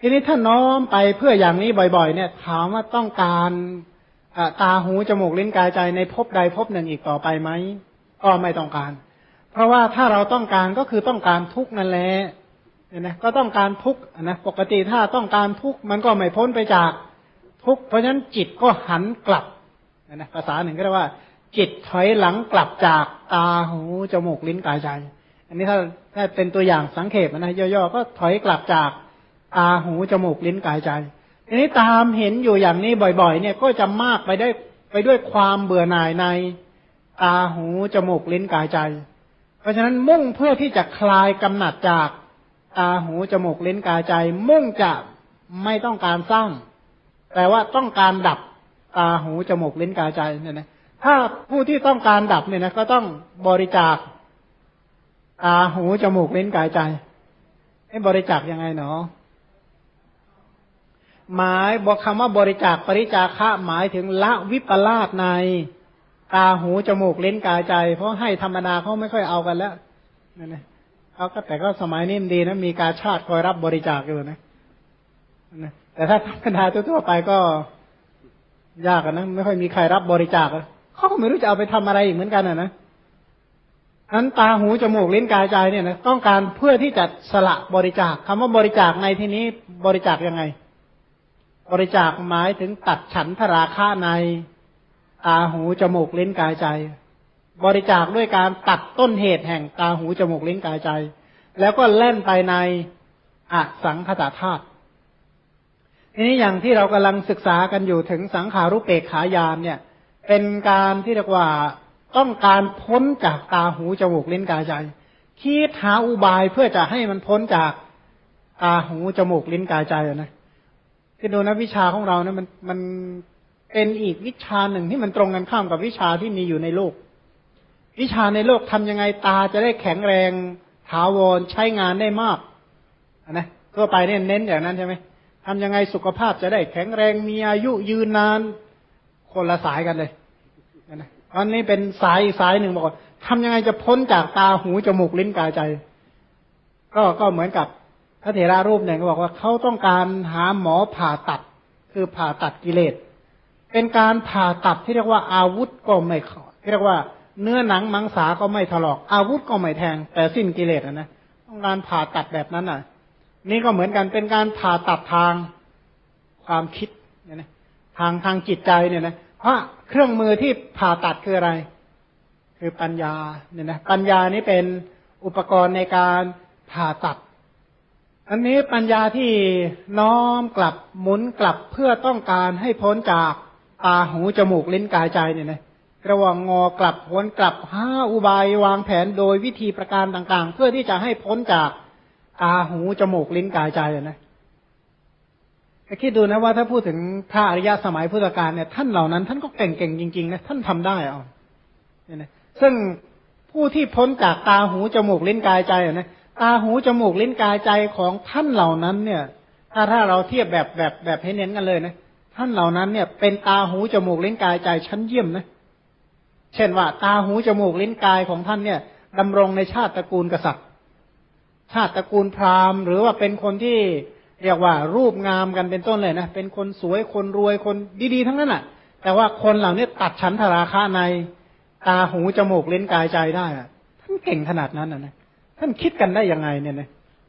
ทีนี้ถ้าน้อมไปเพื่ออย่างนี้บ่อย ๆ เนี่ย ถามว่าต้องการตาหูจมูกลิ้นกายใจในภพใดภพหนึ่งอีกต่อไปไหมก็ไม่ต้องการ เพราะว่าถ้าเราต้องการก็คือต้องการทุกนั่นแหละเนี่ยนะก็ต้องการทุกนะปกติถ้าต้องการทุกมันก็ไม่พ้นไปจากทุกเพราะฉะนั้นจิตก็หันกลับนะภาษาหนึ่งก็เรียกว่า จิตถอยหลังกลับจากตาหูจมูกลิ้นกายใจ อันนี้ถ้าถ้าเป็นตัวอย่างสังเขปนะย่อๆก็ถอยกลับจาก ตาหูจมูกลิ้นกายใจทีนี้ตามเห็นอยู่อย่างนี้บ่อยๆ เนี่ยก็จะมากไปได้ไปด้วยความเบื่อหน่ายในตาหูจมูกลิ้นกายใจ เพราะฉะนั้นมุ่งเพื่อที่จะคลายกำหนัดจากตาหูจมูกลิ้นกายใจ มุ่งจะไม่ต้องการสร้าง แต่ว่าต้องการดับตาหูจมูกลิ้นกายใจเนี่ยนะถ้าผู้ที่ต้องการดับเนี่ยนะก็ต้องบริจาคตาหูจมูกลิ้นกายใจให้บริจาคยังไงเนาะ หมายบอกคำว่าบริจาคปริจาคะหมายถึงละวิปลาสในตาหูจมูกเล้นกายใจ เพราะให้ธรรมดาเขาไม่ค่อยเอากันแล้วนั่นนะเขาก็แต่ก็สมัยนี้ดีนะมีการชาติคอยรับบริจาคอยู่นะแต่ถ้าธรรมดาทั่วไปก็ยากนะไม่ค่อยมีใครรับบริจาคเขาก็ไม่รู้จะเอาไปทำอะไรอีกเหมือนกันนะนะนั้นตาหูจมูกลิ้นกายใจเนี่ยนะต้องการเพื่อที่จะสละบริจาคคำว่าบริจาคในที่นี้บริจาคยังไง บริจาคหมายถึงตัดฉันทราคะในตาหูจมูกลิ้นกายใจ บริจาคด้วยการตัดต้นเหตุแห่งตาหูจมูกลิ้นกายใจ แล้วก็เล่นไปในอสังขตาธาตุทีนี้อย่างที่เรากำลังศึกษากันอยู่ถึงสังขารุปเปกขายานเนี่ย เป็นการที่เรียกว่าต้องการพ้นจากตาหูจมูกลิ้นกายใจ คิดหาอุบายเพื่อจะให้มันพ้นจากตาหูจมูกลิ้นกายใจนะ คือดูนะวิชาของเราเนี่ยมันมันเป็นอีกวิชาหนึ่งที่มันตรงกันข้ามกับวิชาที่มีอยู่ในโลก วิชาในโลกทำยังไงตาจะได้แข็งแรงถาวรใช้งานได้มากนะทั่วไปเนี่ยเน้นอย่างนั้นใช่ไหมทำยังไงสุขภาพจะได้แข็งแรงมีอายุยืนนานคนละสายกันเลยนะอันนี้เป็นสายสายหนึ่งบอกว่าทำยังไงจะพ้นจากตาหูจมูกลิ้นกายใจ ก็ก็เหมือนกับ ระเถระรูปหนึ่งก็บอกว่าเขาต้องการหาหมอผ่าตัด คือผ่าตัดกิเลส เป็นการผ่าตัดที่เรียกว่าอาวุธก็ไม่ขอเรียกว่าเนื้อหนังมังสาก็ไม่ถลอก อาวุธก็ไม่แทง แต่สิ้นกิเลสนะต้องการผ่าตัดแบบนั้นน่ะ นี่ก็เหมือนกันเป็นการผ่าตัดทางความคิดเนี่ยนะทางทางจิตใจเนี่ยนะเพราะเครื่องมือที่ผ่าตัดคืออะไร คือปัญญาเนี่ยนะปัญญานี้เป็นอุปกรณ์ในการผ่าตัด อันนี้ปัญญาที่น้อมกลับหมุนกลับเพื่อต้องการให้พ้นจากตาหูจมูกลิ้นกายใจเนี่ยนะระวังงอกลับพ้นกลับห้าอุบายวางแผนโดยวิธีประการต่างๆ เพื่อที่จะให้พ้นจากตาหูจมูกลิ้นกายใจนะคิดดูนะว่าถ้าพูดถึงพระอริยะสมัยพุทธกาลเนี่ยท่านเหล่านั้นท่านก็เก่งๆจริงๆนะท่านทำได้เอาเนี่ยนะซึ่งผู้ที่พ้นจากตาหูจมูกลิ้นกายใจนะ ตาหูจมูกลิ้นกายใจของท่านเหล่านั้นเนี่ย ถ้าถ้าเราเทียบแบบแบบแบบให้เน้นกันเลยนะท่านเหล่านั้นเนี่ยเป็นตาหูจมูกลิ้นกายใจชั้นเยี่ยมนะ เช่นว่า ตาหูจมูกลิ้นกายของท่านเนี่ยดำรงในชาติตระกูลกษัตริย์ ชาติตระกูลพราหมณ์ หรือว่าเป็นคนที่เรียกว่ารูปงามกันเป็นต้นเลยนะเป็นคนสวยคนรวยคนดีๆทั้งนั้นแหะแต่ว่าคนเหล่านี้ตัดชั้นธราคาในตาหูจมูกลิ้นกายใจได้อะท่านเก่งขนาดนั้นนะ ท่านคิดกันได้ยังไงเนี่ยนะ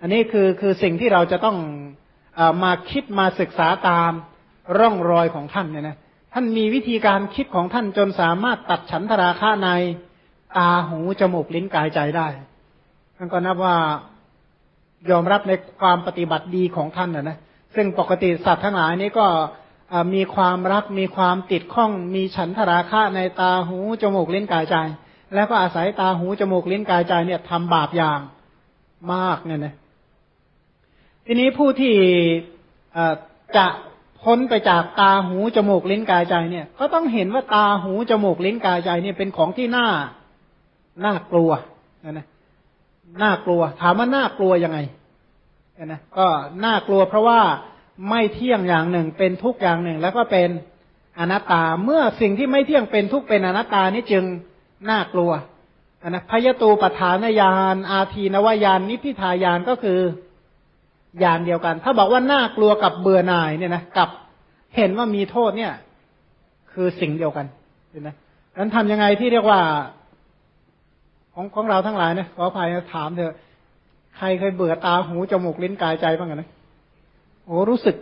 อันนี้คือคือสิ่งที่เราจะต้องอมาคิดมาศึกษาตามร่องรอยของท่านเนี่ยนะท่านมีวิธีการคิดของท่านจนสามารถตัดฉันทราคาในตาหูจมูกลิ้นกายใจได้ท่านก็นับว่ายอมรับในความปฏิบัติดีของท่านนะนะซึ่งปกติสัตว์ทั้งหลายนี้ก็มีความรักมีความติดข้อง มีฉันทราคะในตาหูจมูกลิ้นกายใจ แล้วก็อาศัยตาหูจมูกลิ้นกายใจเนี่ยทำบาปอย่างมากเนี่ยนะทีนี้ผู้ที่จะพ้นไปจากตาหูจมูกลิ้นกายใจเนี่ย ก็ต้องเห็นว่าตาหูจมูกลิ้นกายใจเนี่ยเป็นของที่น่าน่ากลัวนะนะน่ากลัว ถามว่าน่ากลัวยังไงนะก็น่ากลัวเพราะว่าไม่เที่ยงอย่างหนึ่งเป็นทุกอย่างหนึ่ง แล้วก็เป็นอนัตตา เมื่อสิ่งที่ไม่เที่ยงเป็นทุกเป็นอนัตตานี้จึง น่ากลัวนะพยตูปฐานญาณอาทีนวายานนิพิทายานก็คืออย่างเดียวกัน ถ้าบอกว่าน่ากลัวกับเบื่อหน่ายเนี่ยนะกับเห็นว่ามีโทษเนี่ย คือสิ่งเดียวกันเห็นไหมนั้นทำยังไงที่เรียกว่าของของเราทั้งหลายนี่ยขออภัยถามเถอะใครเคยเบื่อตาหูจมูกลิ้นกายใจบ้างกันนะโอ้รู้สึก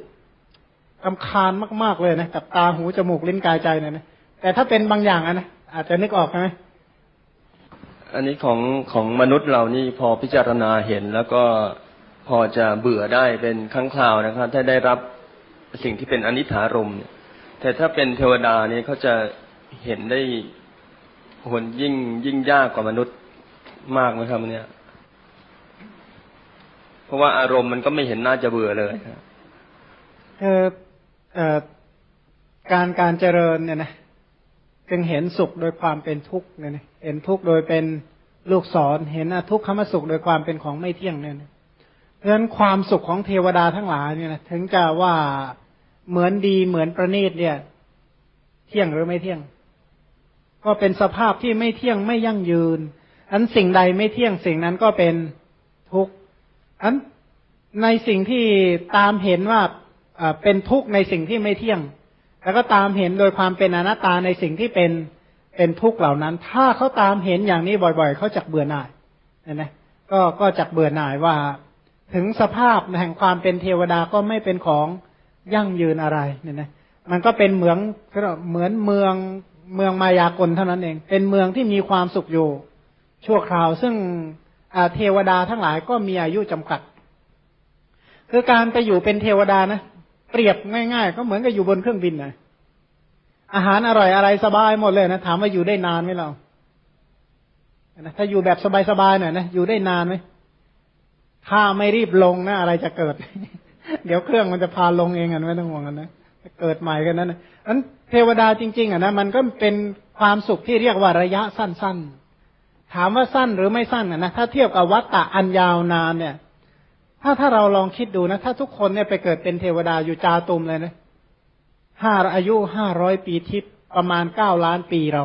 กำคาญมาก ๆ เลยนะกับตาหูจมูกลิ้นกายใจเนี่ยนะแต่ถ้าเป็นบางอย่างนะอาจจะนึกออกใช่ไหม อันนี้ของของมนุษย์เรานี่พอพิจารณาเห็น แล้วก็พอจะเบื่อได้เป็นครั้งคราวนะครับ ถ้าได้รับสิ่งที่เป็นอนิถารมเนี่ย แต่ถ้าเป็นเทวดานี่เขาจะเห็นได้หนยิ่งยิ่งยากกว่ามนุษย์มากไหมครับเนี่ย เพราะว่าอารมณ์มันก็ไม่เห็นน่าจะเบื่อเลยเออเออการการเจริญเนี่ยนะ จึงเห็นสุขโดยความเป็นทุกข์เนี่ยเห็นทุกข์โดยเป็นลูกศรเห็นทุกข์คำสุขโดยความเป็นของไม่เที่ยงเนี่ยเพราะฉะนั้นความสุขของเทวดาทั้งหลายเนี่ยนะถึงจะว่าเหมือนดีเหมือนประณีตเนี่ย เที่ยงหรือไม่เที่ยง ก็เป็นสภาพที่ไม่เที่ยงไม่ยั่งยืนอันสิ่งใดไม่เที่ยงสิ่งนั้นก็เป็นทุกข์อันในสิ่งที่ตามเห็นว่าเป็นทุกข์ในสิ่งที่ไม่เที่ยง แล้วก็ตามเห็นโดยความเป็นอนัตตาในสิ่งที่เป็นเป็นทุกข์เหล่านั้น ถ้าเขาตามเห็นอย่างนี้บ่อย ๆ เขาจะเบื่อหน่ายนะนะก็ก็จะเบื่อหน่ายว่า ถึงสภาพแห่งความเป็นเทวดาก็ไม่เป็นของยั่งยืนอะไรเนี่ยนะมันก็เป็นเหมืองเหมือนเมืองเมืองมายากลเท่านั้นเอง เป็นเมืองที่มีความสุขอยู่ ชั่วคราว ซึ่งเทวดาทั้งหลายก็มีอายุจำกัด คือการไปอยู่เป็นเทวดานะ เปรียบง่ายๆ ก็เหมือนกับอยู่บนเครื่องบินนะอาหารอร่อยอะไรสบายหมดเลยนะถามว่าอยู่ได้นานไหมเราถ้าอยู่แบบสบายๆหน่อยนะอยู่ได้นานไหมถ้าไม่รีบลงนะอะไรจะเกิด เดี๋ยวเครื่องมันจะพาลงเองอะไม่ต้องห่วงกันนะเกิดใหม่กันนั้นนั้นเทวดาจริง ๆอะนะมันก็เป็นความสุขที่เรียกว่าระยะสั้นๆ ถามว่าสั้นหรือไม่สั้นอะนะถ้าเทียบกับวัฏฏะอันยาวนานเนี่ย ถ้าถ้าเราลองคิดดูนะ ถ้าทุกคนเนี่ยไปเกิดเป็นเทวดาอยู่จาตุมเลยนะห้าอายุห้าร้อยปีทิพย์ประมาณเก้าล้านปีเรา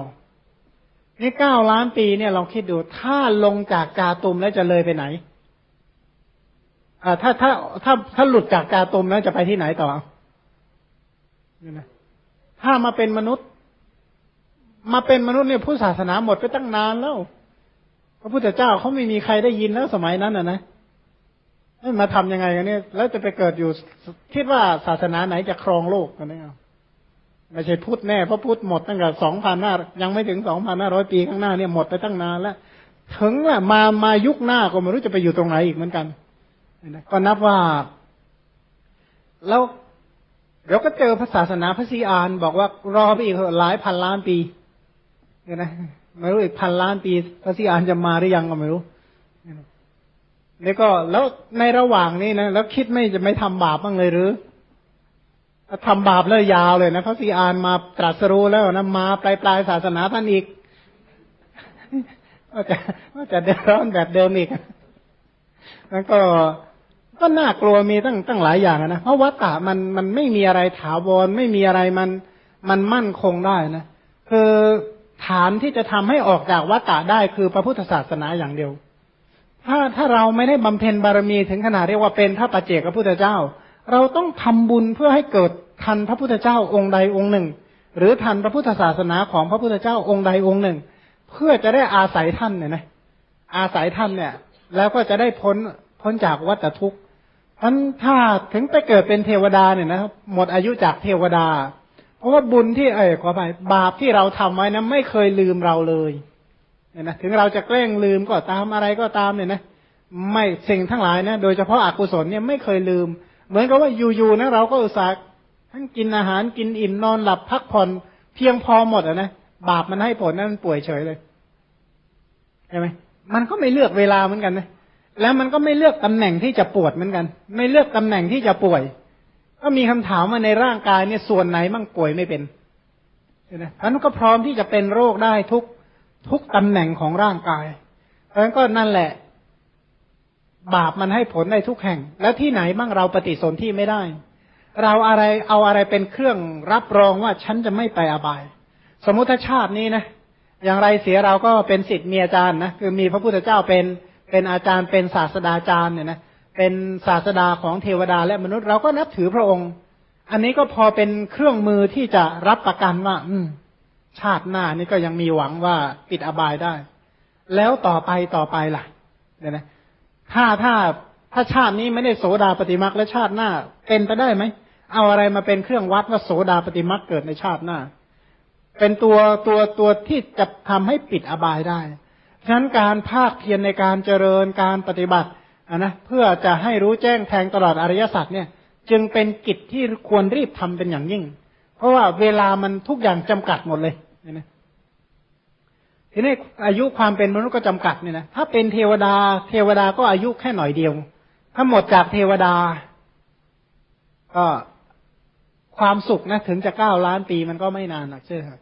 นี่เก้าล้านปีเนี่ยลองคิดดู ถ้าลงจากจาตุมแล้วจะเลยไปไหนอ่าถ้าถ้าถ้าถ้าหลุดจากจาตุมแล้วจะไปที่ไหนต่อนี่นะถ้ามาเป็นมนุษย์ มาเป็นมนุษย์เนี่ยผู้ศาสนาหมดไปตั้งนานแล้ว พระพุทธเจ้าเขาไม่มีใครได้ยินแล้วสมัยนั้นอะนะ มาทํำยังไงกันเนี่ยแล้วจะไปเกิดอยู่คิดว่าศาสนาไหนจะครองโลกกันเนี่ยไม่ใช่พุทธแน่เพราะพุทธหมดตั้งแต่สองพันห้ายังไม่ถึงสองพันห้าร้อยปีข้างหน้าเนี่ยหมดไปตั้งนานแล้วถึงว่ามามายุคหน้าก็ไม่รู้จะไปอยู่ตรงไหนอีกเหมือนกันก็นับว่า แล้วเดี๋ยวก็เจอพระศาสนาพระซีอาน บอกว่ารอไปอีกหลายพันล้านปีเนี่ยนะไม่รู้อีกพันล้านปีพระซีอานจะมาหรือยังก็ไม่รู้ แล้วก็แล้วในระหว่างนี้นะแล้วคิดไม่จะไม่ทำบาปบ้างเลยหรือทำบาปแล้วยาวเลยนะพระสีอานมาตรัสรู้แล้วนะมาปลายปลายศาสนาท่านอีกก็จะก็จะเดือดร้อนแบบเดิมอีกแล้วก็ก็น่ากลัวมีตั้งตั้งหลายอย่างนะเพราะวัตตะมันมันไม่มีอะไรถาวรไม่มีอะไรมันมันมั่นคงได้นะคือฐานที่จะทำให้ออกจากวัตตะได้คือพระพุทธศาสนาอย่างเดียว ถ้าถ้าเราไม่ได้บำเพ็ญบารมีถึงขนาดเรียกว่าเป็นพระปัจเจกพระพุทธเจ้า เราต้องทำบุญเพื่อให้เกิดทันพระพุทธเจ้าองค์ใดองค์หนึ่ง หรือทันพระพุทธศาสนาของพระพุทธเจ้าองค์ใดองค์หนึ่ง เพื่อจะได้อาศัยท่านเนี่ยนะอาศัยท่านเนี่ย แล้วก็จะได้พ้นพ้นจากวัฏทุกข์ท่านถ้าถึงไปเกิดเป็นเทวดาเนี่ยนะครับหมดอายุจากเทวดา เพราะว่าบุญที่เอ่ยขอไปบาปที่เราทำไว้นะไม่เคยลืมเราเลย เนี่ยนะถึงเราจะแกล้งลืมก็ตามอะไรก็ตามเนี่ยนะไม่สิ่งทั้งหลายนะโดยเฉพาะอกุศลเนี่ยไม่เคยลืม เหมือนกับว่าอยู่ๆนะเราก็อุตส่าห์ทั้งกินอาหารกินอิ่มนอนหลับพักผ่อนเพียงพอหมดอะนะบาปมันให้ผลนั่นป่วยเฉยเลยใช่ไหมมันก็ไม่เลือกเวลาเหมือนกันนะแล้วมันก็ไม่เลือกตำแหน่งที่จะปวดเหมือนกัน ไม่เลือกตำแหน่งที่จะป่วย ก็มีคำถามว่าในร่างกายเนี่ยส่วนไหนมั่งป่วยไม่เป็นใช่ไหมท่านก็พร้อมที่จะเป็นโรคได้ทุก ทุกตำแหน่งของร่างกายเพราะนั้นก็นั่นแหละ บาปมันให้ผลในทุกแห่ง แล้วที่ไหนบ้างเราปฏิสนธิไม่ได้ เราอะไรเอาอะไรเป็นเครื่องรับรองว่าฉันจะไม่ไปอบาย สมมุติชาตินี้นะอย่างไรเสียเราก็เป็นสิทธิ์มีอาจารย์นะคือมีพระพุทธเจ้าเป็นเป็นอาจารย์เป็นศาสดาจารย์เนี่ยนะเป็นศาสดาของเทวดาและมนุษย์เราก็นับถือพระองค์ อันนี้ก็พอเป็นเครื่องมือที่จะรับประกันว่า อืม ชาติหน้านี่ก็ยังมีหวังว่าปิดอบายได้ แล้วต่อไปต่อไปล่ะเนี่ยนะถ้าถ้าถ้าชาตินี้ไม่ได้โสดาปฏิมักและชาติหน้า เป็นไปได้ไหมเอาอะไรมาเป็นเครื่องวัดว่าโสดาปฏิมักเกิดในชาติหน้า เป็นตัวตัวตัวที่จะทำให้ปิดอบายได้ฉะนั้นการภาคเพียรในการเจริญการปฏิบัติะนะเพื่อจะให้รู้แจ้งแทงตลอดอริยสัจเนี่ย จึงเป็นกิจที่ควรรีบทำเป็นอย่างยิ่ง เพราะว่าเวลามันทุกอย่างจำกัดหมดเลยเนี่ยทีนี้อายุความเป็นมนุษย์ก็จำกัดเนี่ยนะถ้าเป็นเทวดา เทวดาก็อายุแค่หน่อยเดียว ถ้าหมดจากเทวดา ก็ความสุขนะถึงจะเก้าล้านปีมันก็ไม่นานหรอกเชื่อครับ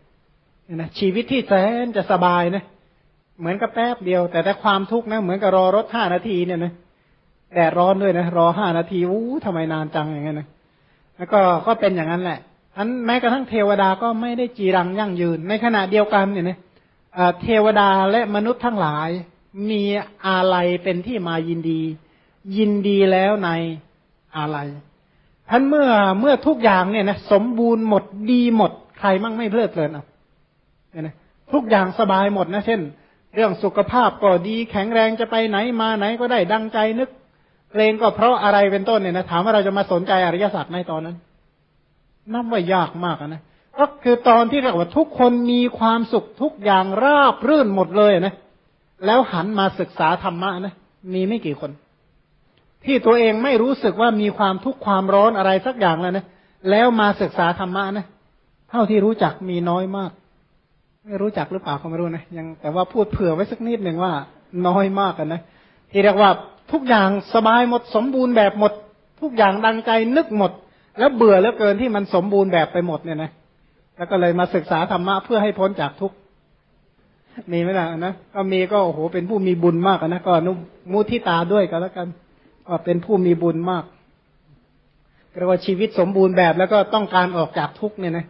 นะชีวิตที่แสนจะสบายนะเหมือนกับแป๊บเดียว แต่แต่ความทุกข์นะเหมือนกับรอรถห้านาทีเนี่ยนะแดดร้อนด้วยนะรอห้านาทีอู้ทำไมนานจังอย่างเงี้ยนะแล้วก็ก็เป็นอย่างนั้นแหละ อันแม้กระทั่งเทวดาก็ไม่ได้จีรังยั่งยืน ในขณะเดียวกันเนี่ยนะเทวดาและมนุษย์ทั้งหลายมีอะไรเป็นที่มายินดี ยินดีแล้วในอะไรท่านเมื่อเมื่อทุกอย่างเนี่ยนะสมบูรณ์หมดดีหมด ใครมั่งไม่เพลิดเพลินอะเนี่ยนะทุกอย่างสบายหมดนะ เช่น เรื่องสุขภาพก็ดีแข็งแรงจะไปไหนมาไหนก็ได้ดังใจนึกเพลงก็เพราะอะไรเป็นต้นเนี่ยนะถามว่าเราจะมาสนใจอริยสัจไหมตอนนั้น นับว่ายากมากนะก็คือตอนที่เรียกว่าทุกคนมีความสุขทุกอย่างราบรื่นหมดเลยนะ แล้วหันมาศึกษาธรรมะนะมีไม่กี่คน ที่ตัวเองไม่รู้สึกว่ามีความทุกข์ความร้อนอะไรสักอย่างแล้วนะแล้วมาศึกษาธรรมะนะเท่าที่รู้จักมีน้อยมาก ไม่รู้จักหรือเปล่าก็ไม่รู้นะยังแต่ว่าพูดเผื่อไว้สักนิดหนึ่งว่า น้อยมากกันนะที่เรียกว่าทุกอย่างสบายหมดสมบูรณ์แบบหมด ทุกอย่างดังใจนึกหมด แล้วเบื่อแล้วเกินที่มันสมบูรณ์แบบไปหมดเนี่ยนะแล้วก็เลยมาศึกษาธรรมะเพื่อให้พ้นจากทุกข์มีไหมล่ะนะก็มีก็โอ้โหเป็นผู้มีบุญมากนะก็นุมุทิตาด้วยก็แล้วกันก็เป็นผู้มีบุญมากเรียกว่าชีวิตสมบูรณ์แบบแล้วก็ต้องการออกจากทุกข์เนี่ยนะ